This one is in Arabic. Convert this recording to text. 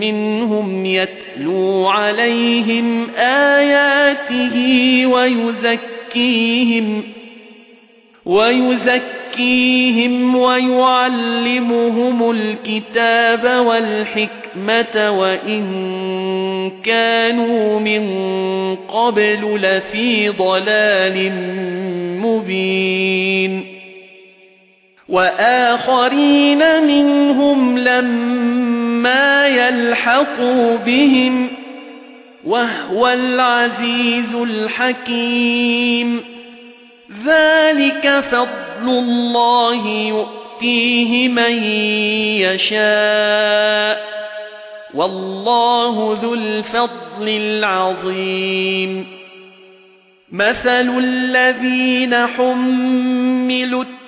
منهم يتلو عليهم آياته ويزكيهم ويزكيهم ويعلمهم الكتاب والحكمة وإن كانوا من قبل لفي ضلال مبين وآخرين منهم لما يلحقوا بهم وهو العزيز الحكيم. ذلك فضل الله يؤتيه من يشاء والله ذو الفضل العظيم. مثل الذين حملوا